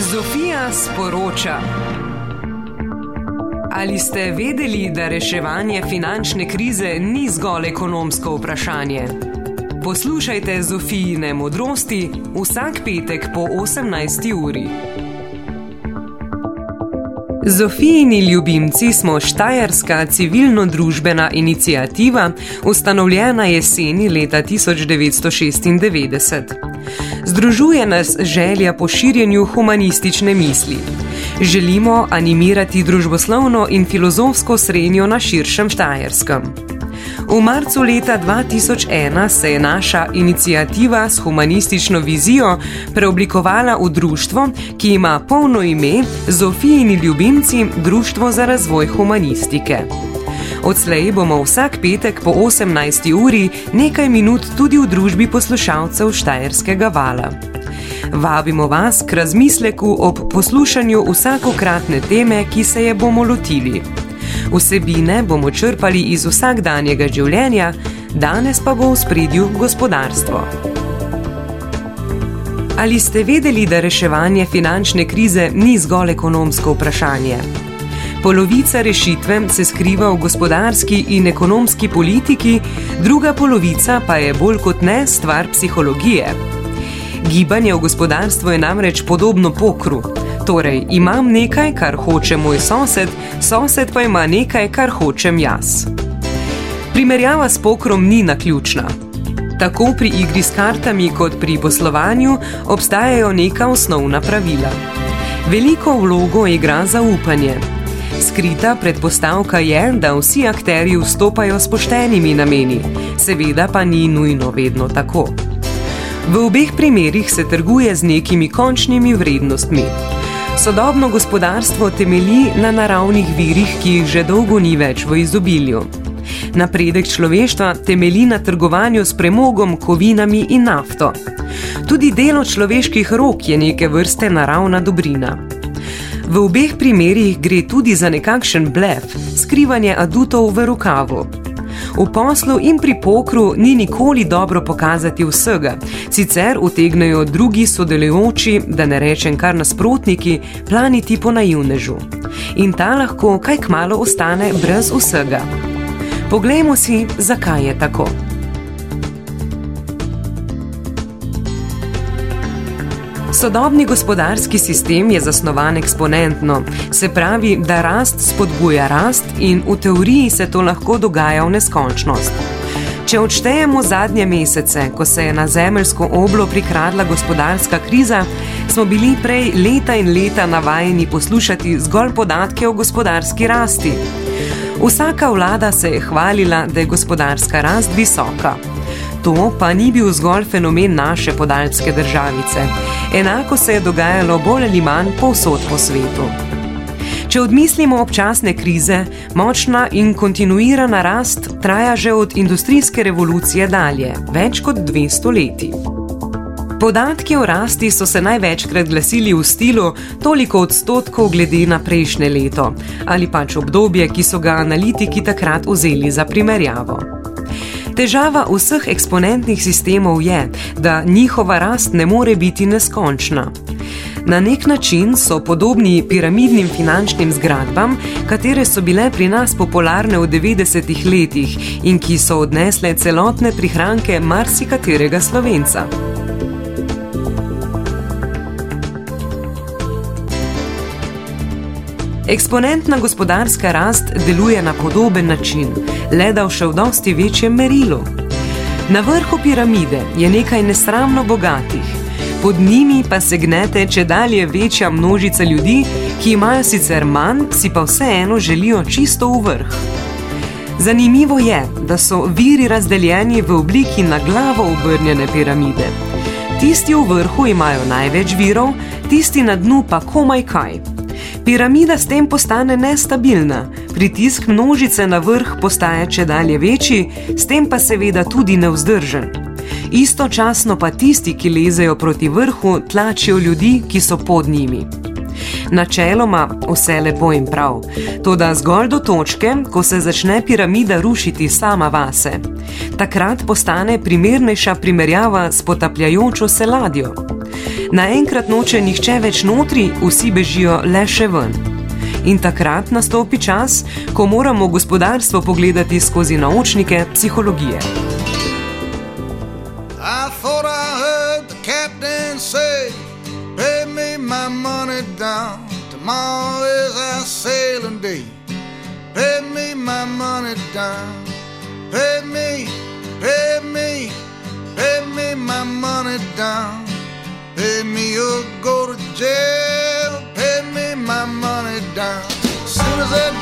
Zofija sporoča. Ali ste vedeli, da reševanje finančne krize ni zgolj ekonomsko vprašanje? Poslušajte Zofijine modrosti vsak petek po 18. uri. Zofijini ljubimci smo Štajerska civilno-družbena inicijativa, ustanovljena jeseni leta 1996. Združuje nas želja po širjenju humanistične misli. Želimo animirati družboslovno in filozofsko srednjo na širšem Štajerskem. V marcu leta 2001 se je naša inicijativa s humanistično vizijo preoblikovala v društvo, ki ima polno ime Zofijini ljubimci Društvo za razvoj humanistike. Odslej bomo vsak petek po 18. uri nekaj minut tudi v družbi poslušalcev Štajerskega vala. Vabimo vas k razmisleku ob poslušanju vsakokratne teme, ki se je bomo lotili. Vsebine bomo črpali iz vsakdanjega življenja, danes pa bo v spredju gospodarstvo. Ali ste vedeli, da reševanje finančne krize ni zgolj ekonomsko vprašanje? Polovica rešitve se skriva v gospodarski in ekonomski politiki, druga polovica pa je bolj kot ne stvar psihologije. Gibanje v gospodarstvu je namreč podobno pokru. Torej, imam nekaj, kar hoče moj sosed, sosed pa ima nekaj, kar hočem jaz. Primerjava s pokrom ni naključna. Tako pri igri s kartami kot pri poslovanju obstajajo neka osnovna pravila. Veliko vlogo igra zaupanje. Skrita predpostavka je, da vsi akteri vstopajo s poštenimi nameni, seveda pa ni nujno vedno tako. V obeh primerih se trguje z nekimi končnimi vrednostmi. Sodobno gospodarstvo temelji na naravnih virih, ki jih že dolgo ni več v izobilju. Napredek človeštva temelji na trgovanju s premogom, kovinami in nafto. Tudi delo človeških rok je neke vrste naravna dobrina. V obeh primerih gre tudi za nekakšen blef, skrivanje adutov v rokavu. V poslu in pri pokru ni nikoli dobro pokazati vsega, sicer utegnejo drugi sodelujoči, da ne rečem kar nasprotniki, planiti po naivnežu. In ta lahko kaj kmalo ostane brez vsega. Poglejmo si, zakaj je tako. Sodobni gospodarski sistem je zasnovan eksponentno, se pravi, da rast spodbuja rast in v teoriji se to lahko dogaja v neskončnost. Če odštejemo zadnje mesece, ko se je na zemeljsko oblo prikradla gospodarska kriza, smo bili prej leta in leta navajeni poslušati zgolj podatke o gospodarski rasti. Vsaka vlada se je hvalila, da je gospodarska rast visoka. To pa ni bil zgolj fenomen naše podaljske državice. Enako se je dogajalo bolj ali manj povsod po svetu. Če odmislimo občasne krize, močna in kontinuirana rast traja že od industrijske revolucije dalje, več kot 200 leti. Podatki o rasti so se največkrat glasili v stilu toliko odstotkov glede na prejšnje leto ali pač obdobje, ki so ga analitiki takrat vzeli za primerjavo. Težava vseh eksponentnih sistemov je, da njihova rast ne more biti neskončna. Na nek način so podobni piramidnim finančnim zgradbam, katere so bile pri nas popularne v 90-ih letih in ki so odnesle celotne prihranke marsikaterega slovenca. Eksponentna gospodarska rast deluje na podoben način, le da v še v dosti večjem merilu. Na vrhu piramide je nekaj nesramno bogatih, pod njimi pa se gnete če dalje večja množica ljudi, ki imajo sicer manj, si pa vseeno želijo čisto v vrh. Zanimivo je, da so viri razdeljeni v obliki na glavo obrnjene piramide. Tisti v vrhu imajo največ virov, tisti na dnu pa komaj kaj. Piramida s tem postane nestabilna, pritisk množice na vrh postaje če dalje večji, s tem pa seveda tudi nevzdržen. Istočasno pa tisti, ki lezejo proti vrhu, tlačijo ljudi, ki so pod njimi. Načeloma vse lepo in prav, to da zgolj do točke, ko se začne piramida rušiti sama vase. Takrat postane primernejša primerjava s potapljajočo se ladjo. Naenkrat noče nihče več notri, vsi bežijo le še ven. In takrat nastopi čas, ko moramo gospodarstvo pogledati skozi naočnike psihologije. Tomorrow is our sailing day. Pay me my money down. Pay me, pay me, pay me my money down. Pay me or go to jail. Pay me my money down. As soon as that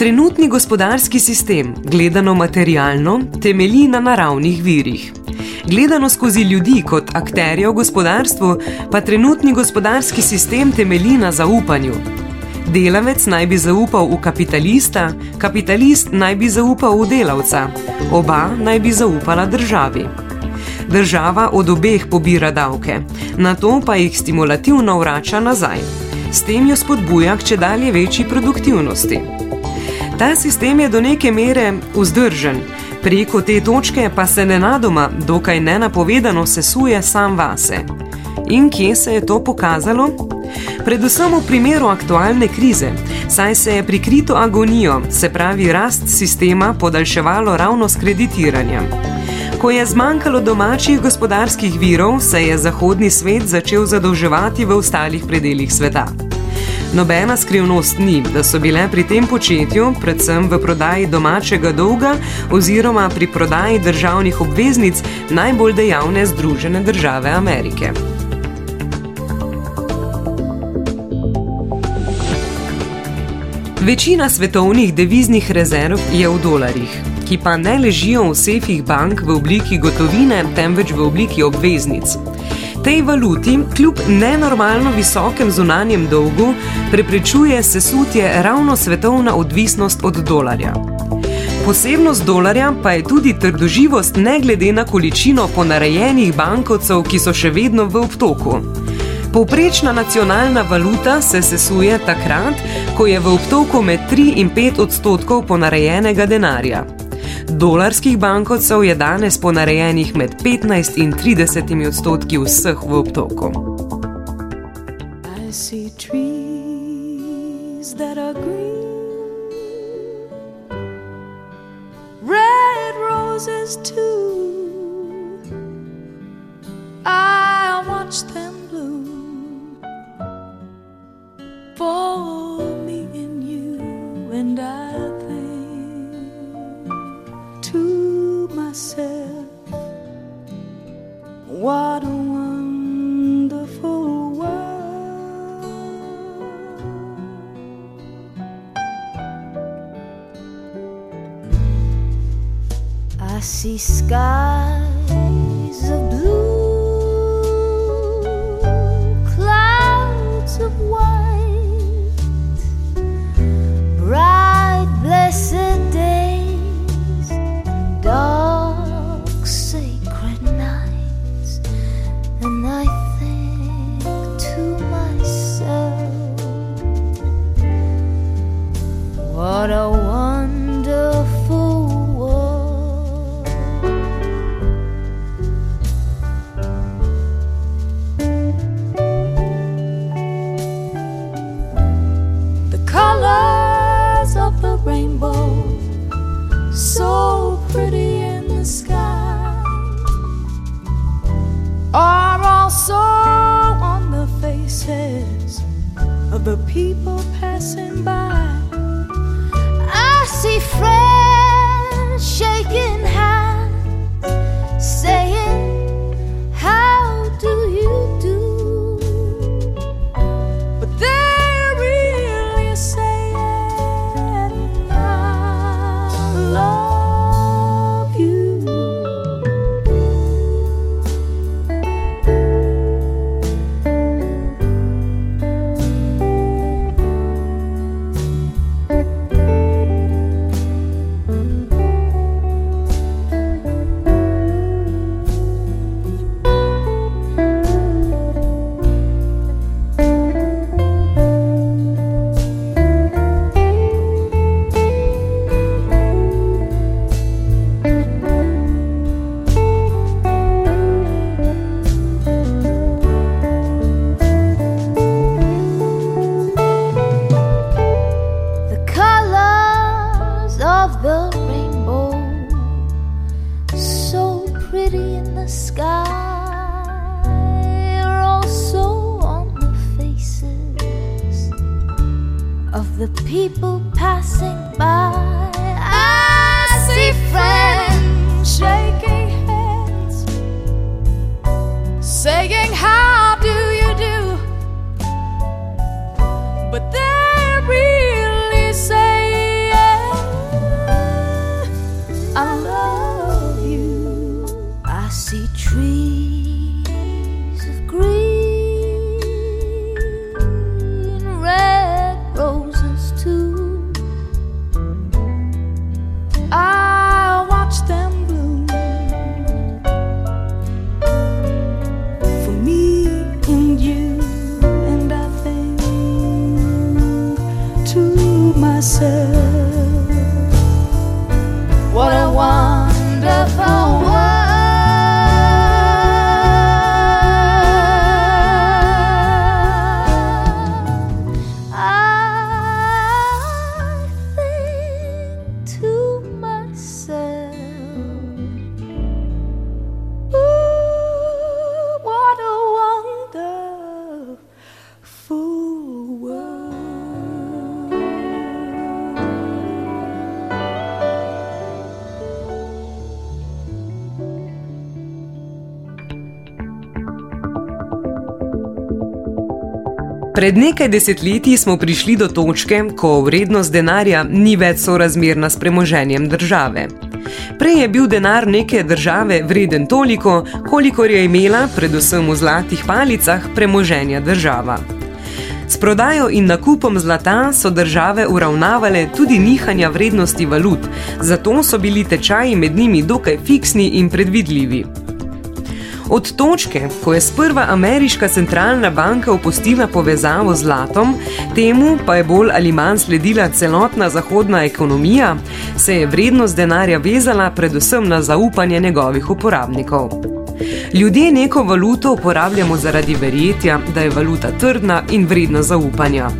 Trenutni gospodarski sistem, gledano materialno, temelji na naravnih virih. Gledano skozi ljudi kot akterje v gospodarstvu, pa trenutni gospodarski sistem temelji na zaupanju. Delavec naj bi zaupal v kapitalista, kapitalist naj bi zaupal v delavca, oba naj bi zaupala državi. Država od obeh pobira davke, na to pa jih stimulativno vrača nazaj. S tem jo spodbuja k če dalje večji produktivnosti. Ta sistem je do neke mere vzdržen, preko te točke pa se nenadoma, dokaj nenapovedano, sesuje sam vase. In kje se je to pokazalo? Predvsem v primeru aktualne krize, saj se je prikrito agonijo, se pravi rast sistema, podaljševalo ravno s kreditiranjem. Ko je zmanjkalo domačih gospodarskih virov, se je zahodni svet začel zadolževati v ostalih predeljih sveta. Nobena skrivnost ni, da so bile pri tem početju, predvsem v prodaji domačega dolga oziroma pri prodaji državnih obveznic, najbolj dejavne Združene države Amerike. Večina svetovnih deviznih rezerv je v dolarjih, ki pa ne ležijo v sefih bank v obliki gotovine, temveč v obliki obveznic. Tej valuti, kljub nenormalno visokem zunanjem dolgu, preprečuje sesutje ravno svetovna odvisnost od dolarja. Posebnost dolarja pa je tudi trdoživost, ne glede na količino ponarejenih bankovcev, ki so še vedno v obtoku. Povprečna nacionalna valuta se sesuje takrat, ko je v obtoku med 3 in 5 odstotkov ponarejenega denarja. Dolarskih bankovcev je danes ponarejenih med 15 in 30 odstotki vseh v obtoku. The people passing by the people passing by. I see friends shaking hands, saying, Pred nekaj desetletji smo prišli do točke, ko vrednost denarja ni več sorazmerna s premoženjem države. Prej je bil denar neke države vreden toliko, kolikor je imela, predvsem v zlatih palicah, premoženja država. S prodajo in nakupom zlata so države uravnavale tudi nihanja vrednosti valut, zato so bili tečaji med njimi dokaj fiksni in predvidljivi. Od točke, ko je sprva ameriška centralna banka opustila povezavo z zlatom, temu pa je bolj ali manj sledila celotna zahodna ekonomija, se je vrednost denarja vezala predvsem na zaupanje njegovih uporabnikov. Ljudje neko valuto uporabljamo zaradi verjetja, da je valuta trdna in vredna zaupanja.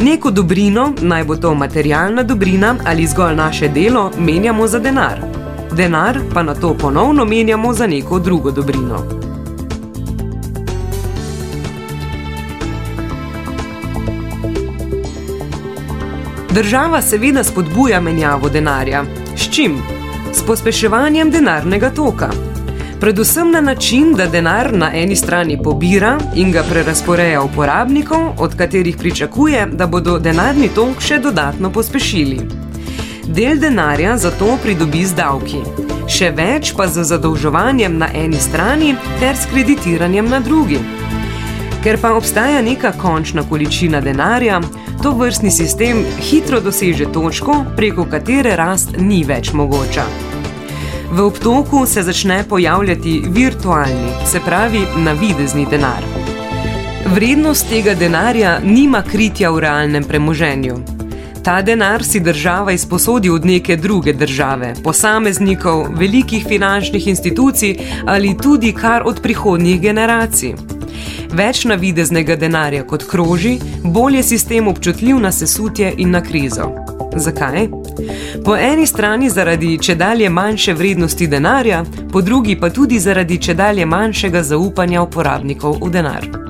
Neko dobrino, naj bo to materialna dobrina ali zgolj naše delo, menjamo za denar denar pa na to ponovno menjamo za neko drugo dobrino. Država seveda spodbuja menjavo denarja. S čim? S pospeševanjem denarnega toka. Predvsem na način, da denar na eni strani pobira in ga prerasporeja uporabnikom, od katerih pričakuje, da bodo denarni tok še dodatno pospešili. Del denarja zato pridobi z davki, še več pa z zadolževanjem na eni strani ter s kreditiranjem na drugi. Ker pa obstaja neka končna količina denarja, to vrstni sistem hitro doseže točko, preko katere rast ni več mogoča. V obtoku se začne pojavljati virtualni, se pravi navidezni denar. Vrednost tega denarja nima kritja v realnem premoženju. Ta denar si država izposodi od neke druge države, posameznikov, velikih finančnih institucij ali tudi kar od prihodnjih generacij. Več navideznega denarja kot kroži, bolj je sistem občutljiv na sesutje in na krizo. Zakaj? Po eni strani zaradi če dalje manjše vrednosti denarja, po drugi pa tudi zaradi če dalje manjšega zaupanja uporabnikov v denar.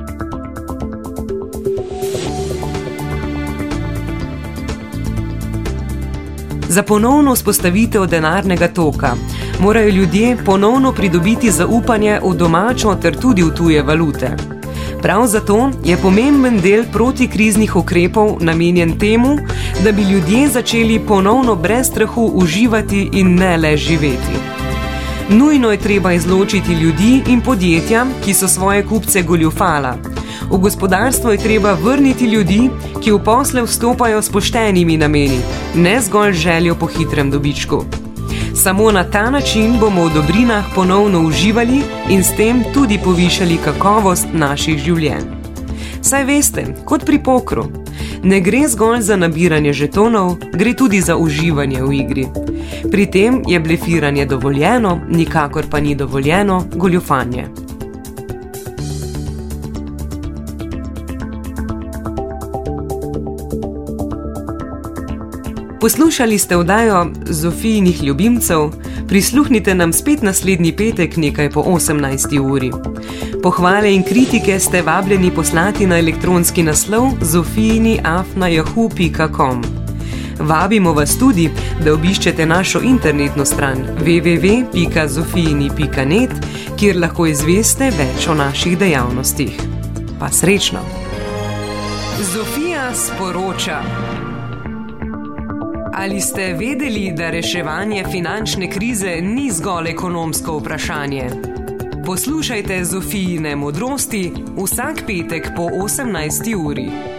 Za ponovno vzpostavitev denarnega toka morajo ljudje ponovno pridobiti zaupanje v domačo ter tudi v tuje valute. Prav zato je pomemben del protikriznih ukrepov namenjen temu, da bi ljudje začeli ponovno brez strahu uživati in ne le živeti. Nujno je treba izločiti ljudi in podjetja, ki so svoje kupce goljufala. V gospodarstvo je treba vrniti ljudi, ki v posle vstopajo s poštenimi nameni, ne zgolj željo po hitrem dobičku. Samo na ta način bomo v dobrinah ponovno uživali in s tem tudi povišali kakovost naših življenj. Saj veste, kot pri pokru, ne gre zgolj za nabiranje žetonov, gre tudi za uživanje v igri. Pri tem je blefiranje dovoljeno, nikakor pa ni dovoljeno goljufanje. Poslušali ste oddajo Zofijnih ljubimcev, prisluhnite nam spet naslednji petek nekaj po 18. uri. Pohvale in kritike ste vabljeni poslati na elektronski naslov zofijini.afnajahu.com. Vabimo vas tudi, da obiščete našo internetno stran www.zofijini.net, kjer lahko izveste več o naših dejavnostih. Pa srečno! Zofija sporoča. Ali ste vedeli, da reševanje finančne krize ni zgolj ekonomsko vprašanje? Poslušajte Zofijine modrosti vsak petek po 18. uri.